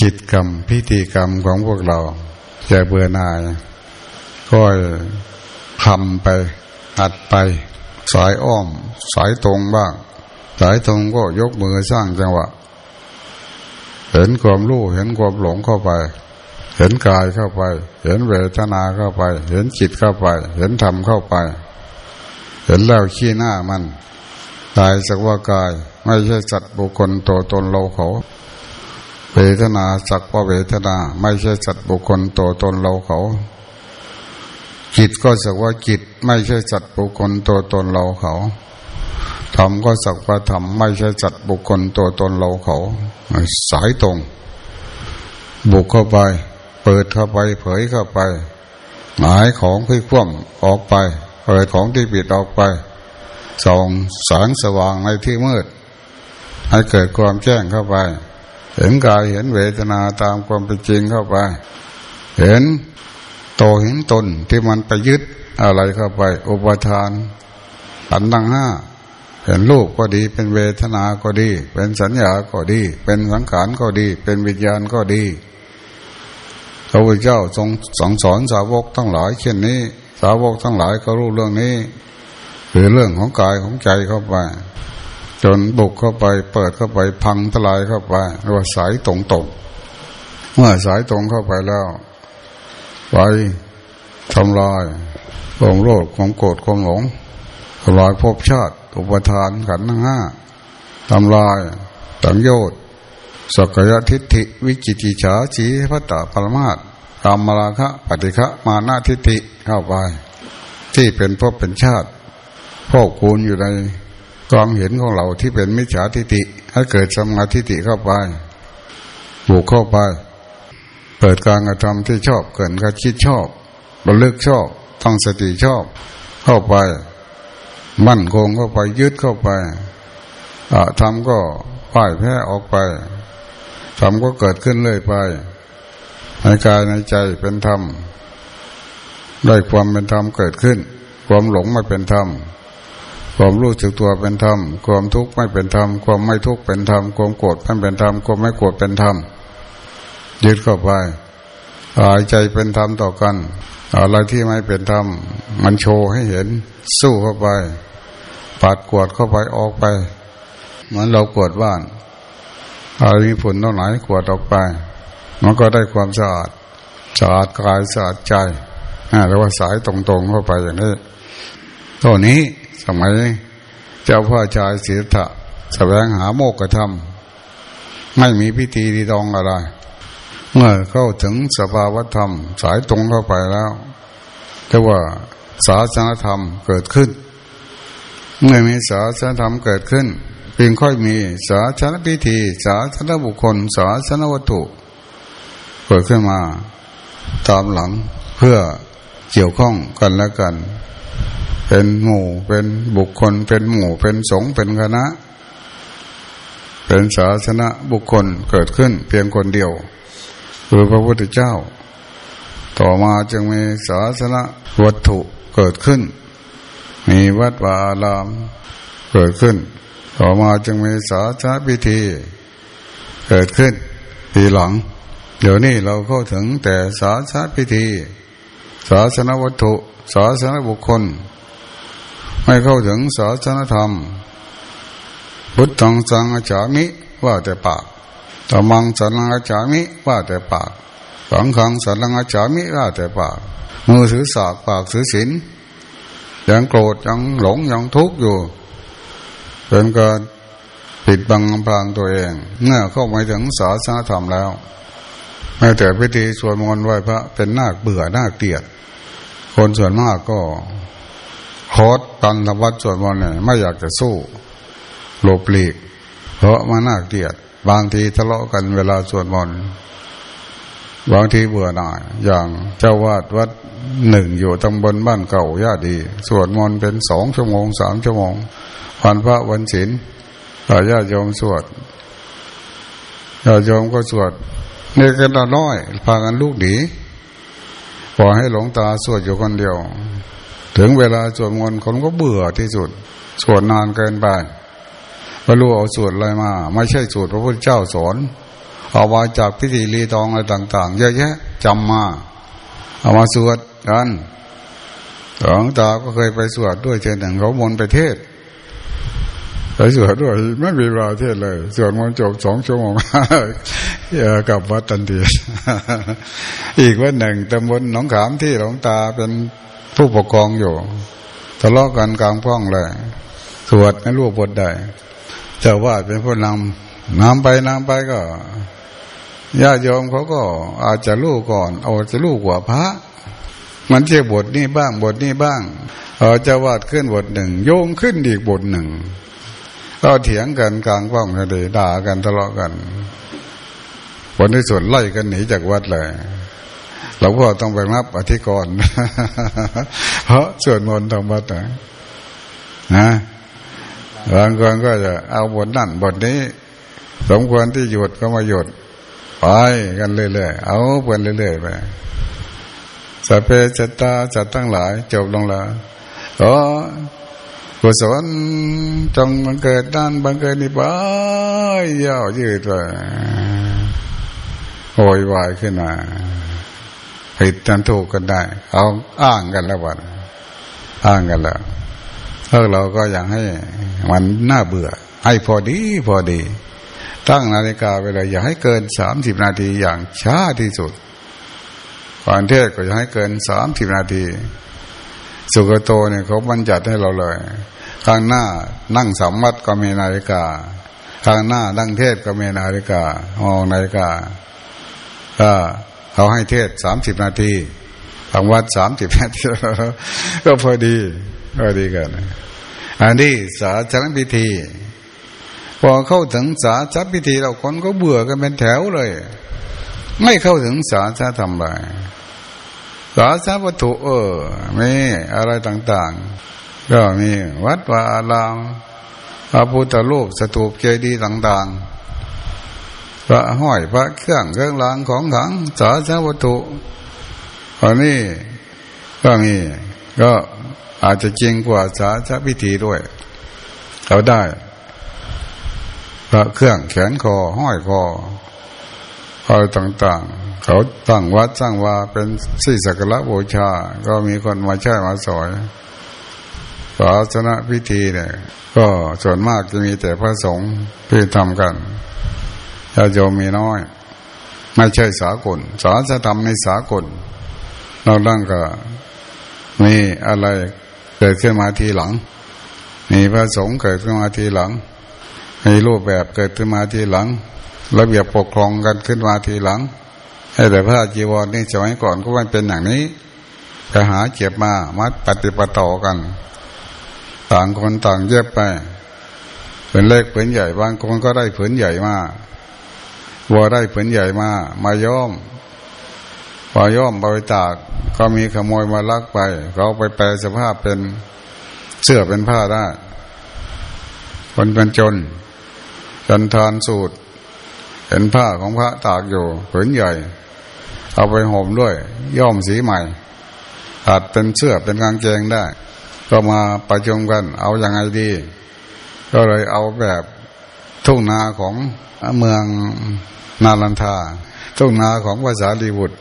กิจกรรมพิธีกรรมของพวกเราอย่าเบื่อหน่ายก็ทำไปอัดไป สายอ้อม สายตรงบ้าง สายตรงก็ยกมือสร้างจังหวะ เห็นความรู้เห็นความหลงเข้าไป เห็นกายเข้าไป เห็นเวทนาเข้าไป เห็นจิตเข้าไป เห็นธรรมเข้าไป เห็นแล้วขี้หน้ามันตายสักว่ากาย ไม่ใช่สัตว์บุคคลตัวตนเราเขา เวทนาสักว่าเวทนา ไม่ใช่สัตว์บุคคลตัวตนเราเขา จิตก็สักว่าจิตไม่ใช่สัตว์บุคคลตัวตนเราเขาธรรมก็สักว่าธรรมไม่ใช่สัตว์บุคคลตัวตนเราเขา สายตรง บุกเข้าไป เปิดเข้าไป เผยเข้าไป หมายของที่คว่ำออกไป เปิดของที่ปิดออกไปส่องแสงสว่างในที่มืด ให้เกิดความแจ้งเข้าไป เห็นกายเห็นเวทนาตามความเป็นจริงเข้าไป เห็นโตเห็นตนที่มันไปยึดอะไรเข้าไป อุปทานอันดังห้าเห็นรูปก็ดี เป็นเวทนาก็ดี เป็นสัญญาก็ดี เป็นสังขารก็ดี เป็นวิญญาณก็ดีพระพุทธเจ้าทรงสอนสอนสาวกทั้งหลายเช่นนี้ สาวกทั้งหลายก็รู้เรื่องนี้ คือเรื่องของกายของใจเข้าไป จนบุกเข้าไปเปิดเข้าไปพังทลายเข้าไปว่าสายตรงตรงเมื่อสายตรงเข้าไปแล้ว ไปทำลายความโลภความโกรธความหลงทำลายภพชาติ อุปทานขันธ์ห้าทำลายสังโยชน์สกยทิฏฐิ วิจิติฉาสีพัตตาปรมาตกรรมราคะปฏิฆะมานาทิฏฐิเข้าไป ที่เป็นภพเป็นชาติพ่อคูณอยู่ใน ความเห็นของเราที่เป็นมิจฉาทิฏฐิให้เกิดสมาธิฏฐิเข้าไปบุกเข้าไป เปิดการกระทำที่ชอบเกิดการคิดชอบบรรลึกชอบตั้งสติชอบ เข้าไป มั่นคงเข้าไปยึดเข้าไปอะทำก็พ่ายแพ้ออกไปทำก็เกิดขึ้นเลยไปในกายในใจเป็นธรรมได้ความเป็นธรรมเกิดขึ้น ความหลงไม่เป็นธรรม ความรู้สึกตัวเป็นธรรม ความทุกข์ไม่เป็นธรรม ความไม่ทุกข์เป็นธรรม ความโกรธไม่เป็นธรรม ความไม่โกรธเป็นธรรม ยึดเข้าไป หายใจเป็นธรรมต่อกัน อะไรที่ไม่เป็นธรรม มันโชว์ให้เห็น สู้เข้าไปปัดกวดเข้าไปออกไป เหมือนเรากวดบ้านอะไรมีฝุ่นตรงไหนกวดออกไป มันก็ได้ความสะอาด สะอาดกายสะอาดใจเรียกว่าสายตรงๆเข้าไปอย่างนี้ตัวนี้ สมัย เจ้าพ่อชายศิทธะแสวงหาโมกธรรม ไม่มีพิธีดีตองอะไร เมื่อเข้าถึงสภาวธรรม สายตรงเข้าไปแล้วจะว่าศาสนธรรมเกิดขึ้น เมื่อมีศาสนธรรมเกิดขึ้นเพียงค่อยมีศาสนพิธี ศาสนบุคคล ศาสนวัตถุ เกิดขึ้นมาตามหลังเพื่อเกี่ยวข้องกันและกัน เป็นหมู่ เป็นบุคคล เป็นหมู่ เป็นสงฆ์เป็นคณะ เป็นศาสนาบุคคลเกิดขึ้น เพียงคนเดียว คือพระพุทธเจ้า ต่อมาจึงมีศาสนาวัตถุเกิดขึ้น มีวัดวาอารามเกิดขึ้น ต่อมาจึงมีศาสนาพิธี เกิดขึ้นทีหลัง เดี๋ยวนี้เราเข้าถึงแต่ศาสนาพิธี ศาสนาวัตถุ ศาสนาบุคคล ไม่เข้าถึงศาสนธรรม พุทธังสังอาจามิว่าแต่ปากธรรมังสังอาจามิว่าแต่ปากสังขังสังอาจามิว่าแต่ปาก มือถือสากปากถือศีลยังโกรธยังหลงยังทุกข์อยู่เป็นการปิดบังพรางตัวเองเมื่อเข้าไปถึงศาสนธรรมแล้วแม้แต่พิธีสวดมนต์ไหว้พระเป็นนาคเบื่อนาคเตียด คนส่วนมากก็ โคตตันทวัดสวดมนต์เนี่ยไม่อยากจะสู้หลบหลีก เพราะมันน่าเกลียด บางทีทะเลาะกันเวลาสวดมนต์บางทีเบื่อหน่าย อย่างเจ้าวาดวัดหนึ่งอยู่ตำบลบ้านเก่าญาติดีสวดมนต์เป็นสองชั่วโมงสามชั่วโมงวันพระวันศีลญาติโยมสวดญาติโยมก็สวดเนี่ยกันน้อยพากันลูกหนีปล่อยให้หลวงตาสวดอยู่คนเดียว ถึงเวลาสวดมนต์คนก็เบื่อที่สุดสวดนานเกินไปไม่รู้เอาสวดอะไรมา ไม่ใช่สวดพระพุทธเจ้าสอนเอามาจากพิธีรีตองอะไรต่าง ๆ เยอะแยะจำมาเอามาสวดกันหลวงตาก็เคยไปสวดด้วยเช่นหนึ่งเขามนไปเทศไปสวดด้วยไม่มีเวลาเทศเลยสวดมนต์จบสองชั่วโมงกลับวัดทันทียอีกวันหนึ่งตำบลหนองขามที่หลวงตาเป็น ผู้ปกครองอยู่ทะเลาะกันกลางพ้องเลย สวดไม่รู้บทใดเจ้าวาดเป็นผู้นำนำไปนำไปก็ญาติโยมเขาก็อาจจะรู้ก่อนอาจจะรู้กว่าพระ มันเชื่อบทนี้บ้างบทนี้บ้างเออจะวาดขึ้นบทหนึ่ง โยงขึ้นอีกบทหนึ่ง ก็เถียงกันกลางป้องกันเลยด่ากันทะเลาะกันผลที่สุดไล่กันหนีจากวัดเลย หลวงพ่อต้องไปรับอธิกรณ์เพราะส่วนมนต์ทางวัดนะนะบางคนก็จะเอาบทนั่นบทนี้ สมควรที่หยุดก็มาหยุดไปกันเรื่อยๆ เอาเพื่อนเรื่อยๆไปสัพเพจตาจัดตั้งหลาย จบลงแล้วอ๋อกุศลจงบังเกิดด้านบังเกิดนี่ไปยาวยืดไปโวยวายขึ้นมา ผิดกันถูกกันได้ เอาอ้างกันแล้ววันอ้างกันแล้วพวกเราก็อยากให้มันน่าเบื่อ ให้พอดีพอดี ตั้งนาฬิกาไปเลยอย่าให้เกินสามสิบนาทีอย่างช้าที่สุดก่อนเทศก็อย่าให้เกินสามสิบนาที สุกโตเนี่ยเขาบัญญัติให้เราเลยข้างหน้านั่งสามวัดก็มีนาฬิกาข้างหน้านั่งเทศก็มีนาฬิกามองนาฬิกาก็ เขาให้เทศสามสิบนาทีทางวัดสามสิบนาทีก็พอดีพอดีกันอันนี้สาธารณพิธี พอเข้าถึงสาธารณพิธีเราคนก็เบื่อกันเป็นแถวเลย ไม่เข้าถึงสาธารณธรรมเลยสาธารณวัตถุเออมีอะไรต่างๆ ก็มีวัดวาอารามพระพุทธรูปสถูปเจดีย์ต่าง ๆ พระห้อยพระเครื่องเครื่องรางของขังสาธารณวัตถุอันนี้ก็มีก็อาจจะจริงกว่าสาธพิธีด้วยเขาได้ พระเครื่องแขนคอห้อยคออะไรต่างๆ เขาตั้งวัดสร้างว่าเป็นสิ่สักการะบูชา ก็มีคนมาใช้มาสอยศาสนาพิธีเนี่ย ก็ส่วนมากจะมีแต่พระสงฆ์ที่ทำกัน ญาโยมมีน้อย ไม่ใช่สากลสาสธรรมในสากล เราดั้งก็มีอะไรเกิดขึ้นมาทีหลัง มีพระสงฆ์เกิดขึ้นมาทีหลัง มีรูปแบบเกิดขึ้นมาทีหลัง ระเบียบปกครองกันขึ้นมาทีหลังให้แต่พระจีวรนี่สมัยก่อนก็มันเป็นอย่างนี้ไปหาเจ็บมามัดปฏิปต่อกัน ต่างคนต่างเย็บไปเป็นเล็กผืนใหญ่บางคนก็ได้ผืนใหญ่มา วัวได้ผืนใหญ่มา มาย้อมพอย่อมบริจาคก็มีขโมยมาลักไป เขาไปแปลสภาพเป็นเสื้อเป็นผ้าได้ คนเป็นจน จนทานสูตร เห็นผ้าของพระตากอยู่ผืนใหญ่ เอาไปห่มด้วยย่อมสีใหม่ อาจเป็นเสื้อเป็นกางเกงได้ ก็มาประชุมกัน เอาอยัางไงดี ก็เลยเอาแบบทุ่งนาของเมือง นาลันทาทุ่งนาของภาษาลีบุตร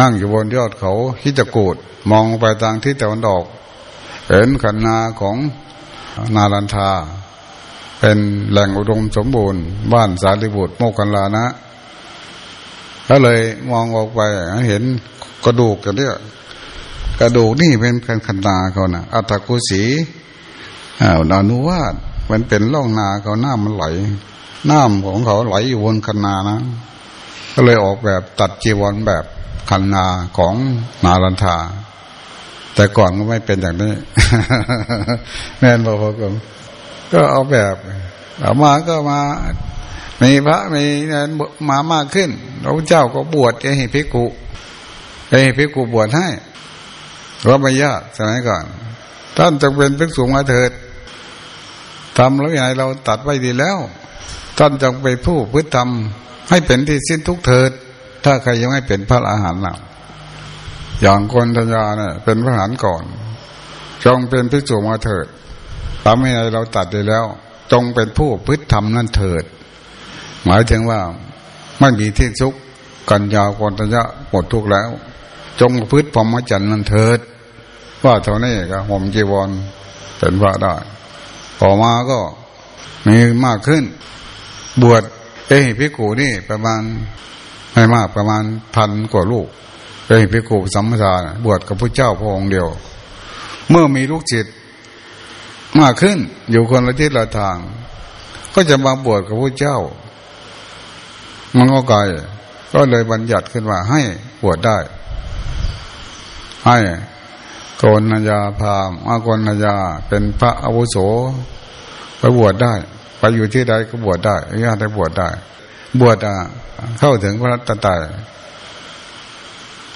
นั่งอยู่บนยอดเขาฮิจกูดมองไปทางทิศตะวันออก เห็นขันนาของนาลันทา เป็นแหล่งอุดมสมบูรณ์ บ้านสารีบุตรโมกันลานะก็เลยมองออกไปเห็นกระดูกกันเนี่ยกระดูกนี่เป็นขันนาเขานะอัตกุสีอ่านานุวาสมันเป็นร่องนาเขาน้ามันไหล น้ำของเขาไหลอยู่บนคันนานะ ก็เลยออกแบบตัดจีวรแบบคันนาของนาลันทา แต่ก่อนก็ไม่เป็นอย่างนี้ แม่นบอกผมก็เอาแบบเอามาก็มา มีพระมีมามากขึ้นพระเจ้าก็บวชให้พิกุให้พิกุบวชให้ก็ไม่ยากสมัยก่อน ท่านจะเป็นภิกษุมาเถิดทำแล้วยังไงเราตัดไว้ดีแล้ว ท่านจงไปผู้พฤติธรรม ให้เป็นที่สิ้นทุกเถิด ถ้าใครยังไม่เป็นพระอาหารนะอย่างคนทัญญาเนี่ยเป็นพระอรหันต์ก่อน จงเป็นพิจูมาเถิดทำให้เราตัดได้แล้ว จงเป็นผู้พฤติธรรมนั่นเถิด หมายถึงว่าไม่มีที่สุขกัญญากรตยะหมดทุกแล้ว จงพืชพรหมจรรย์นั่นเถิด ว่าเท่านี้ก็ห่มจีวรเป็นพระได้ต่อมาก็มีมากขึ้น บวชเอ้พิกูนี่ประมาณไม่มากประมาณพันกว่าลูกเอ้พิกูสัมมาทานบวชกับพระเจ้าพระองค์เดียว เมื่อมีลูกจิตมากขึ้น อยู่คนละทิศละทาง ก็จะมาบวชกับพระเจ้า มันก็ไกลก็เลยบัญญัติขึ้นว่าให้บวชได้ ให้โกนยาพามอากนยาเป็นพระอาวุโสไปบวชได้ ไปอยู่ที่ใดก็บวชได้ญาติได้บวชได้ บวชอะเข้าถึงพระรัตตาย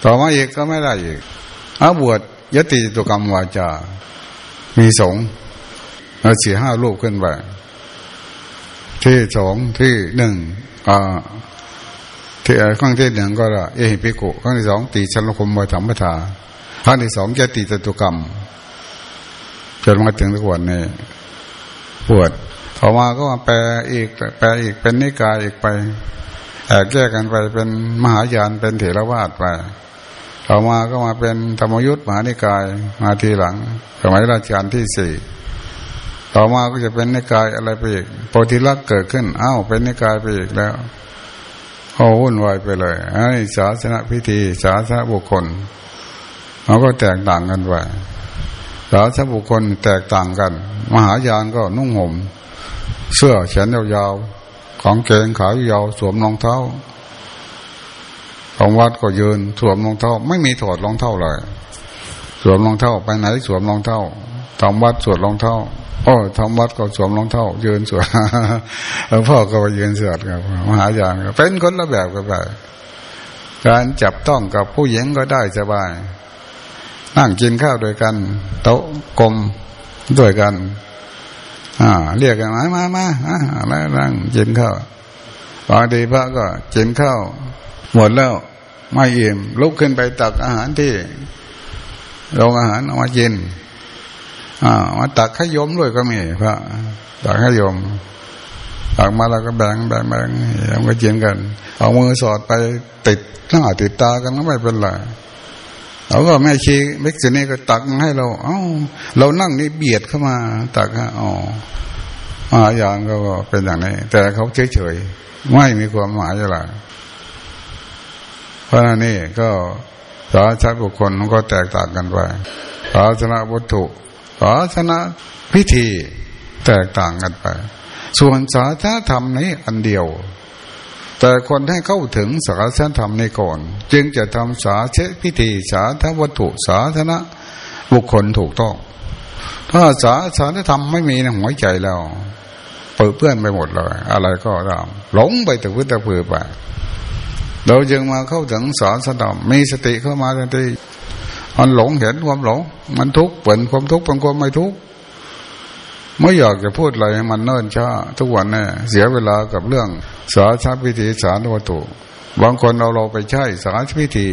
ต่อมาอีกก็ไม่ได้อีกอาบวชยติตุกรรมวาจา มีสงฆ์เอาสี่ห้าลูกขึ้นไปที่สองที่หนึ่งอ่าที่ข้างที่หนึ่งก็ละเอหิปิกุข้างที่สองตีชันลคมวธรรมทาข้างที่สองจะตีจตุกรรมจนมาถึงทุกวันนี้ปวด ต่อมาก็มาแปลอีก แปลอีกเป็นนิกายอีกไปแอบแยกกันไปเป็นมหายานเป็นเถรวาทไปต่อมาก็มาเป็นธรรมยุทธ์มหานิกายมาทีหลัง สมัยราชการที่สี่ต่อมาก็จะเป็นนิกายอะไรไปอีกโพธิลักษ์เกิดขึ้นอ้าวเป็นนิกายไปอีกแล้วโอ้วุ่นวายไปเลยไอ้ศาสนาพิธี ศาสนาบุคคลมันก็แตกต่างกันไปศาสนาบุคคลแตกต่างกัน มหายานก็นุ่งห่ม เสื้อแขนยาวๆ ของเกงขายาวสวมรองเท้าของวัดก็ยืนสวมรองเท้า ไม่มีถอดรองเท้าเลย สวมรองเท้าไปไหนสวมรองเท้าทำวัดสวดรองเท้าโอ้ทำวัดก็สวมรองเท้ายืนสวดหลวงพ่อก็ไปยืนสวดครับมหายานเป็นคนละแบบกันไปการจับต้องกับผู้หญิงก็ได้สบายนั่งกินข้าวด้วยกัน โต๊ะกลมด้วยกัน อ่า เรียกกันมามามาอ่าแล้วนั่งกินข้าวบางทีพระก็กินข้าวหมดแล้วไม่อิ่มลุกขึ้นไปตักอาหารที่โรงอาหารเอามากินอ่ามาตักขยมด้วยก็มีพระตักขยมตักมาแล้วก็แบ่งแบ่งแบ่งยังก็กินกัน เอามือสอดไปติดหน้าติดตากันก็ไม่เป็นไร เราก็แม่ชีเม็กซินี่ก็ตักให้เรา เอ้า เรานั่งนี่เบียดเข้ามา ตักอ๋ออาอย่างก็เป็นอย่างนี้ แต่เขาเฉยๆไม่มีความหมายอะไรเพราะนั่นนี่ก็สาชาบุคคลมันก็แตกต่างกันไปศาสนาวัตถุศาสนาพิธีแตกต่างกันไป ส่วนศาสนาธรรมนี้อันเดียว แต่คนให้เข้าถึงศาสนาธรรมในก่อน จึงจะทำสาเชพิธีสาธวัตถุสาธนะบุคคลถูกต้อง ถ้าสาสนาธรรมไม่มีในหัวใจแล้วเปิดเพื่อนไปหมดเลยอะไรก็ตามหลงไปแต่พื้นแต่ผือไปเราจึงมาเข้าถึงสอนสนอมมีสติเข้ามาทันทีมันหลงเห็นความหลง มันทุกข์เปิดความทุกข์เป็นความไม่ทุกข์ ไม่อยากจะพูดอะไรมันเนิ่นช้าทุกวันเนี่ยเสียเวลากับเรื่องสาชาพิธีสารวัตถุบางคนเอาเราไปใช้สาชพิธี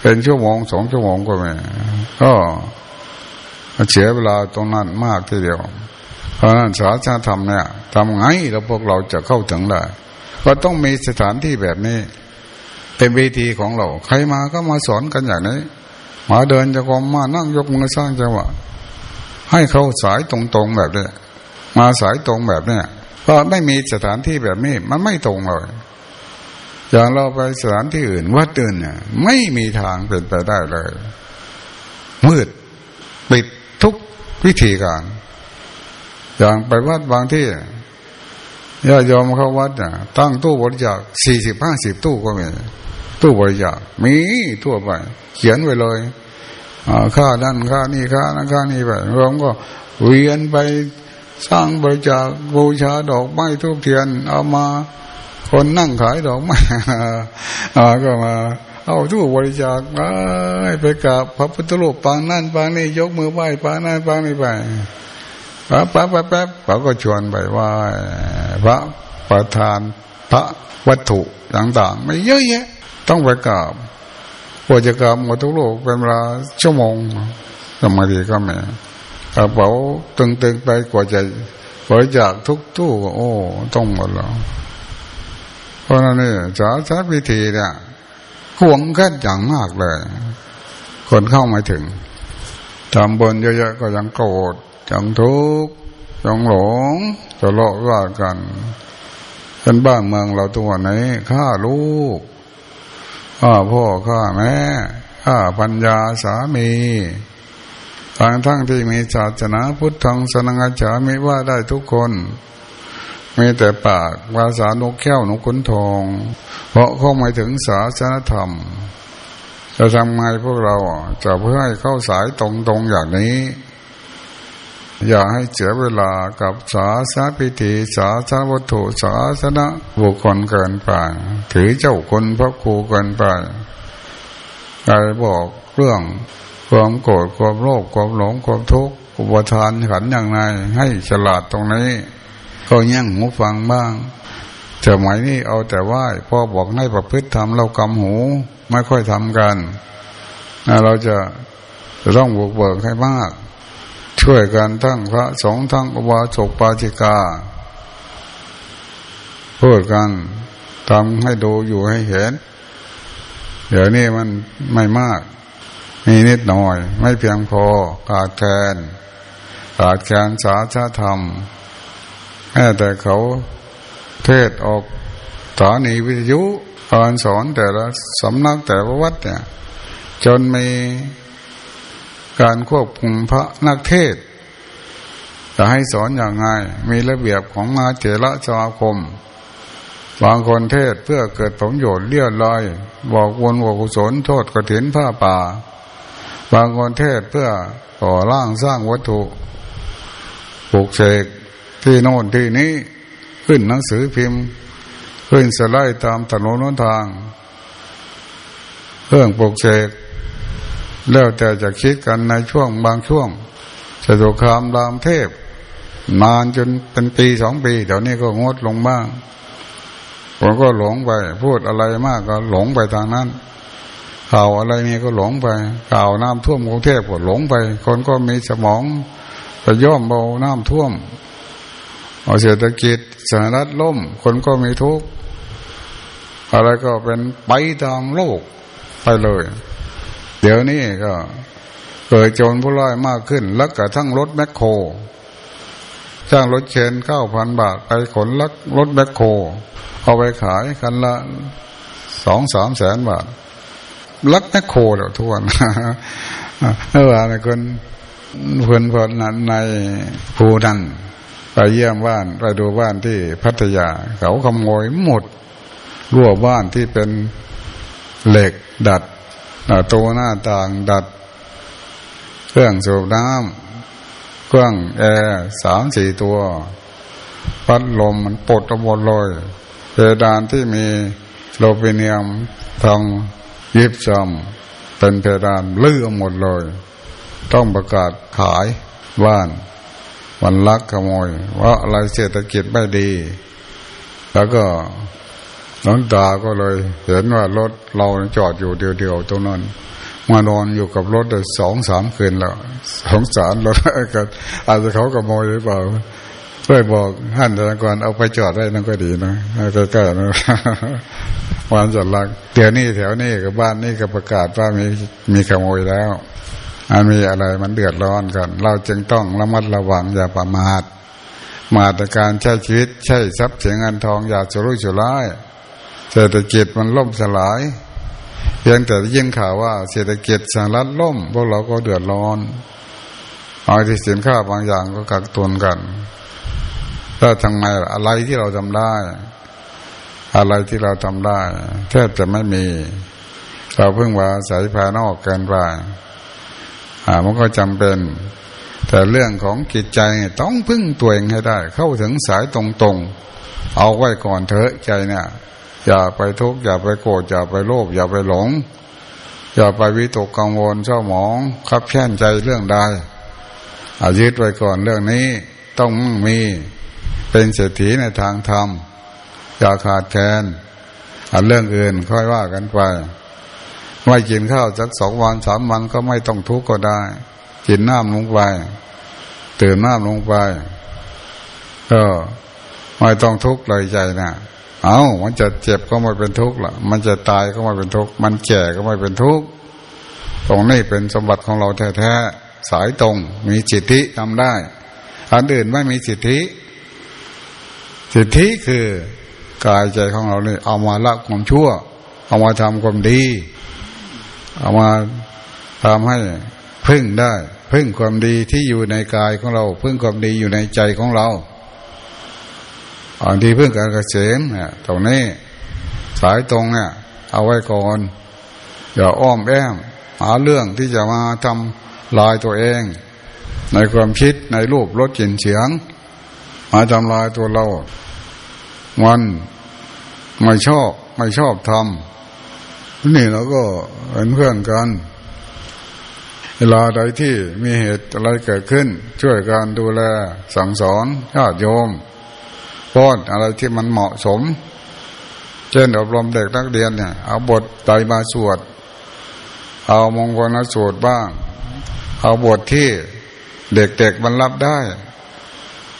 เป็นชั่วโมงสองชั่วโมงก็ไม่ก็เสียเวลาตรงนั้นมากทีเดียวเพราะนั้นสาชาธรรมเนี่ยทำไงเราพวกเราจะเข้าถึงได้ก็ต้องมีสถานที่แบบนี้ เป็นเวทีของเรา ใครมาก็มาสอนกันอย่างนี้ มาเดินจะกรมมานั่งยกมือสร้างจังหวะ ให้เขาสายตรงๆแบบนี้มาสายตรงแบบเนี้ยก็ไม่มีสถานที่แบบนี้ มันไม่ตรงเลยอย่างเราไปสถานที่อื่นวัดอื่นเนี่ยไม่มีทางเป็นไปได้เลย มืดปิดทุกวิธีการ อย่างไปวัดบางที่ญาติโยมเข้าวัดน่ะ ตั้งตู้บริจาคสี่สิบห้าสิบตู้ก็มีตู้บริจาคมีทั่วไป เขียนไว้เลย ค่านั่นค่านี่ค่านั่นค่านี่ไปรวมก็เวียนไปสร้างบริจาคบูชาดอกไม้ทุกเทียน เอามาคนนั่งขายดอกไม้ก็มา เอาตู้บริจาคไปกับพระพุทธรูปปางนั่นปางนี่ยกมือไหว้ปางนั่นปางนี่ไปแป๊บแป๊บแป๊บเขาก็ชวนไปไหว้พระประธานพระวัตถุต่างๆไม่เยอะแยะ ต้องไปกราบ กว่าจะกราบหมดทุกโลกเป็นเวลาชั่วโมงสมาธิก็ไม่กระเป๋าตึงๆไปกว่าจะบริจาคทุกตู้โอ้ต้องหมดแล้วเพราะนั่นนี่สาสาพิธีเนี่ยห่วงกันอย่างมากเลย คนเข้าไม่ถึงทำบนเยอะๆก็ยังโกรธยังทุกข์ยังหลงจะเลาะว่ากันเป็นบ้านเมืองเราตัวไหนฆ่าลูก ฆ่าพ่อฆ่าแม่ฆ่าปัญญาสามีทางทั้งที่มีศาสนาพุทธังสนังอาจามิว่าได้ทุกคน มีแต่ปากภาษานกแก้วนกขุนทอง เพราะเข้าไม่ถึงศาสนธรรม จะทำไงพวกเราจะเพื่อให้เข้าสายตรงๆอย่างนี้ อย่าให้เสียเวลากับศาสาพิธีศาสาวัตถุศาสนาบุคคลเกินไป ถือเจ้าคนพระครูเกินไปใครบอกเรื่องความโกรธความโลภความหลงความทุกข์อุปทานขันอย่างไรให้ฉลาดตรงนี้ ก็ยั่งหูฟังบ้างสมัยนี้เอาแต่ว่าพ่อบอกให้ประพฤติทำเรากำหูไม่ค่อยทำกันเราจะจะต้องบุกเบิกให้มาก ช่วยกันทั้งพระสงฆ์ทั้งอุบาสกปาจิกาพูดกันทำให้ดูอยู่ให้เห็น เดี๋ยวนี้มันไม่มาก มีนิดหน่อย ไม่เพียงพอขาดแคลนขาดแคลนสาธธรรมแม้แต่เขาเทศออกสถานีวิทยุการสอนแต่ละสำนักแต่ละวัดเนี่ยจนมี การควบคุมพระนักเทศจะให้สอนอย่างไงมีระเบียบของมาเจระสมาคม บางคนเทศเพื่อเกิดผลประโยชน์เลี่ยลอย บอกวนบอกกุศลโทษกระถินผ้าป่า บางคนเทศเพื่อก่อร่างสร้างวัตถุปลูกเสกที่โน่นที่นี้ขึ้นหนังสือพิมพ์ ขึ้นสไลด์ตามถนนนนทางเรื่องปลูกเสก แล้วแต่จะคิดกันในช่วงบางช่วงจะตุคามรามเทพ นานจนเป็นปีสองปี เดี๋ยวนี้ก็งดลงบ้างผมก็หลงไป พูดอะไรมากก็หลงไปทางนั้น ข่าวอะไรนี่ก็หลงไปข่าวน้ำท่วมกรุงเทพก็หลงไป คนก็มีสมองไปย่อมเบาน้ำท่วมเอาเศรษฐกิจสหรัฐล่ม คนก็มีทุกข์อะไรก็เป็นไปตามโลกไปเลย เดี๋ยวนี้ก็เกิดโจรผู้ร้ายมากขึ้นแล้วกระทั่งรถแมคโครจ้างรถเชนเก้าพันบาทไปขนลักรถแมคโครเอาไปขายคันละสองสามแสนบาท ลักแมคโครเดี๋ยวทวนเมื่อวานคนเพื่อนพอนในภูนันไปเยี่ยมบ้านไปดูบ้านที่พัทยา เขาขโมยหมดรั่วบ้านที่เป็นเหล็กดัด ตัวหน้าต่างดัด เครื่องสูบน้ำเครื่องแอร์สามสี่ตัว พัดลมมันปดหมดเลยเพดานที่มีโลปิเนียมทองยิบซอมเป็นเพดานเลื่อหมดเลย ต้องประกาศขายบ้านมันลักขโมยว่าอะไรเศรษฐกิจไม่ดี แล้วก็ น้องตาก็เลย เห็นว่ารถเราจอดอยู่เดียวๆตรงนั้นมานอนอยู่กับรถได้สองสามคืนแล้วสงสารรถกันอาจจะเขาขโมอยหรือเปล่าเพื่อบอกท่านธนากรเอาไปจอดได้นั่นก็ดีนะใกล้ๆนะวันจัดลักเดี๋ยวนี้แถวนี้กับบ้านนี่ก็ประกาศว่ามีมีขโมยแล้วมันมีอะไรมันเดือดร้อนกัน เราจึงต้องระมัดระวังอย่าประมาทมาตรการใช้ชีวิต ใช้ทรัพย์สินเงินทองอย่าสุรุ่ยสุร่าย เศรษฐกิจมันล่มสลายเพียงแต่ยิ่งข่าวว่าเศรษฐกิจสหรัฐล่ม พวกเราก็เดือดร้อนบางที่สินค้าบางอย่างก็กักตุนกันถ้าทางไงอะไรที่เราทำได้ อะไรที่เราทำได้แทบจะไม่มี เราเพิ่งว่าสายภายนอกเกินไปอ่ามันก็จำเป็น แต่เรื่องของจิตใจต้องพึ่งตัวเองให้ได้ เข้าถึงสายตรงๆ เอาไว้ก่อนเถอะใจเนี่ย อย่าไปทุกข์อย่าไปโกรธอย่าไปโลภอย่าไปหลง อย่าไปวิตกกังวลเศร้าหมองคับแค้นใจเรื่องใดอายึดไว้ก่อนเรื่องนี้ต้องมีเป็นเศรษฐีในทางธรรม อย่าขาดแคลนอันเรื่องอื่นค่อยว่ากันไป ไม่กินข้าวสักสองวันสามวันก็ไม่ต้องทุกข์ก็ได้ กินน้ำลงไปตื่นน้ำลงไปก็ไม่ต้องทุกข์เลยใจน่ะ เอามันจะเจ็บก็ไม่เป็นทุกข์ละมันจะตายก็ไม่เป็นทุกข์ มันแก่ก็ไม่เป็นทุกข์ ตรงนี้เป็นสมบัติของเราแท้ๆ สายตรงมีจิตทิทำได้ อันอื่นไม่มีสิทธิสิตทิคือกายใจของเราเนี่ยเอามาละความชั่ว เอามาทำความดี เอามาทำให้พึ่งได้ พึ่งความดีที่อยู่ในกายของเรา พึ่งความดีอยู่ในใจของเรา อันที่พึ่งการเกษมเนี่ยตรงนี้สายตรงเนี่ยเอาไว้ก่อนอย่าอ้อมแอมหาเรื่องที่จะมาทำลายตัวเอง ในความคิดในรูปรสกลิ่นเสียง มาทำลายตัวเรา มันไม่ชอบไม่ชอบทำนี่เราก็เป็นเพื่อนกัน เวลาใดที่มีเหตุอะไรเกิดขึ้น ช่วยการดูแลสั่งสอนญาติโยม ป้อนอะไรที่มันเหมาะสม เช่นอบรมเด็กนักเรียนเนี่ย เอาบทใดมาสวด เอามงคลสวดบ้าง เอาบทที่เด็กๆมันรับได้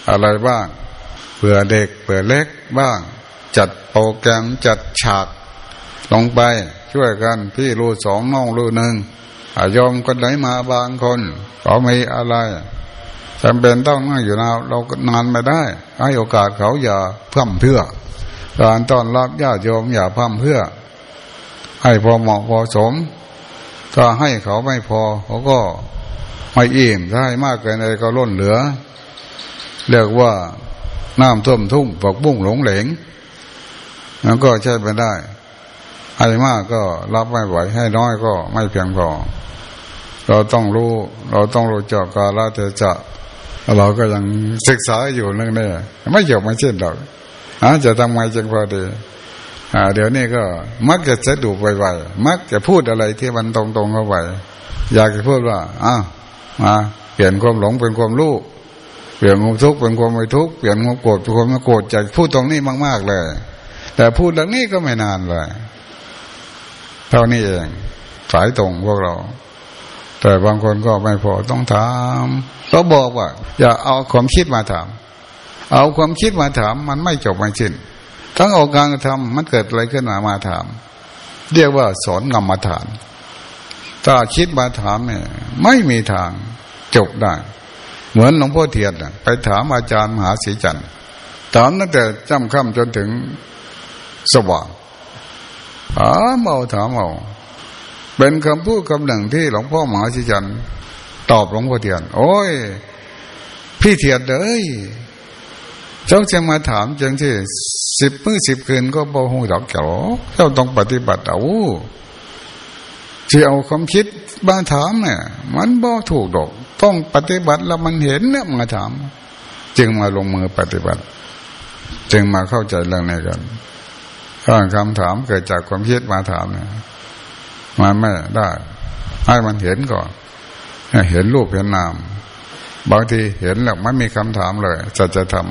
อะไรบ้างเผื่อเด็กเผื่อเล็กบ้าง จัดโปรแกรมจัดฉากลงไปช่วยกันพี่รู้สองน้องรู้หนึ่งอยอมก็ไหนมาบางคนเขามีอะไร จำเป็นต้องนั่งอยู่นานเรานานไม่ได้ ให้โอกาสเขาอย่าเพิ่มเพื่อ การต้อนรับญาติโยมอย่าเพิ่มเพื่อ ให้พอเหมาะพอสม ถ้าให้เขาไม่พอ เขาก็ไม่อิ่มถ้าให้มากเกินไปก็ล้นเหลือ เรียกว่าน้ำท่วมทุ่งปกบุ้งหลงเหลงแล้วก็ใช้ไปได้ให้มากก็รับไม่ไหวให้น้อยก็ไม่เพียงพอเราต้องรู้ เราต้องรู้จักกาลเทศะ เราก็ยังศึกษาอยู่เรื่องนี้ไม่จบไม่เช่นดอกอาจะทำไงจึงพอดีเดี๋ยวนี้ก็มักจะสะดุไปไวมักจะพูดอะไรที่มันตรงๆเข้าไปอยากจะพูดว่าอ้าวมาเปลี่ยนความหลงเป็นความรู้เปลี่ยนความทุกข์เป็นความไม่ทุกข์เปลี่ยนความโกรธเป็นความไม่โกรธจากพูดตรงนี้มาก ๆเลย แต่พูดเรื่องนี้ก็ไม่นานเลยเท่านี้เองสายตรงพวกเรา แต่บางคนก็ไม่พอต้องถามก็บอกว่า อย่าเอาความคิดมาถาม เอาความคิดมาถามมันไม่จบไม่สิ้นทั้งเอาการทำมันเกิดอะไรขึ้นมามาถาม เรียกว่าสอนกรรมฐาน ถ้าคิดมาถามเนี่ยไม่มีทางจบได้ เหมือนหลวงพ่อเทียนไปถามอาจารย์มหาศรีจันทร์ถามตั้งแต่จำค่ำจนถึงสว่างถามเอาถามเอา เป็นคำพูดคำหนึ่งที่หลวงพ่อมหาศรีจันตอบหลวงพ่อเทียน โอ้ย พี่เทียนเลยเจ้าจะมาถามจังที่สิบมื้อสิบคืนก็บ่หูดอกเกี่ยวเจ้าต้องปฏิบัติเอาที่เอาความคิดมาถามเนี่ยมันบ่ถูกดอก ต้องปฏิบัติแล้วมันเห็นเนี่ยมาถาม จึงมาลงมือปฏิบัติ จึงมาเข้าใจเรื่องนี้กันถ้าคำถามเกิดจากความคิดมาถามเนี่ย มันไม่ได้ ให้มันเห็นก่อนเห็นรูปเห็นนาม บางทีเห็นแล้วไม่มีคำถามเลยสัจธรรม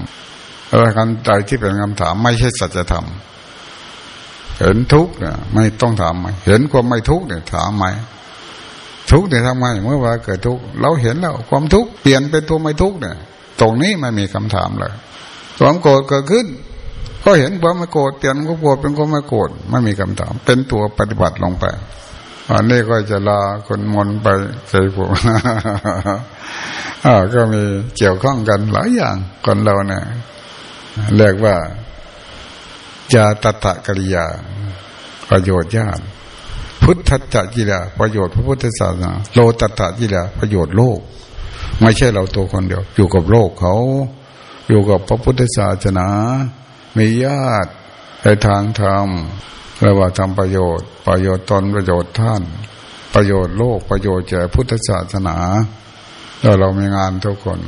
อะไรคำใดที่เป็นคำถาม ไม่ใช่สัจธรรมเห็นทุกเนี่ยไม่ต้องถามไหมเห็นความไม่ทุกเนี่ยถามไหมทุกเนี่ยทำไมเมื่อว่าเกิดทุกเราเห็นแล้ว ความทุกเปลี่ยนเป็นตัวไม่ทุกเนี่ย ตรงนี้ไม่มีคำถามเลยความโกรธเกิดขึ้น ก็เห็นความไม่โกรธเปลี่ยนความโกรธเป็นความไม่โกรธไม่มีคำถาม เป็นตัวปฏิบัติลงไป อันนี้ก็จะลาคนมนไปใจผมก็มีเกี่ยวข้องกันหลายอย่างคนเราเนี่ยเรียกว่าจาตตะกิริยา ประโยชน์ญาติพุทธจักิริยาประโยชน์พระพุทธศาสนาโลตตตะกิริยาประโยชน์โลก ไม่ใช่เราตัวคนเดียว อยู่กับโลกเขา อยู่กับพระพุทธศาสนา มีญาติในทางธรรม เรียกว่าทำประโยชน์ ประโยชน์ตนประโยชน์ท่าน ประโยชน์โลกประโยชน์แก่พุทธศาสนาแล้วเรามีงานทุกคน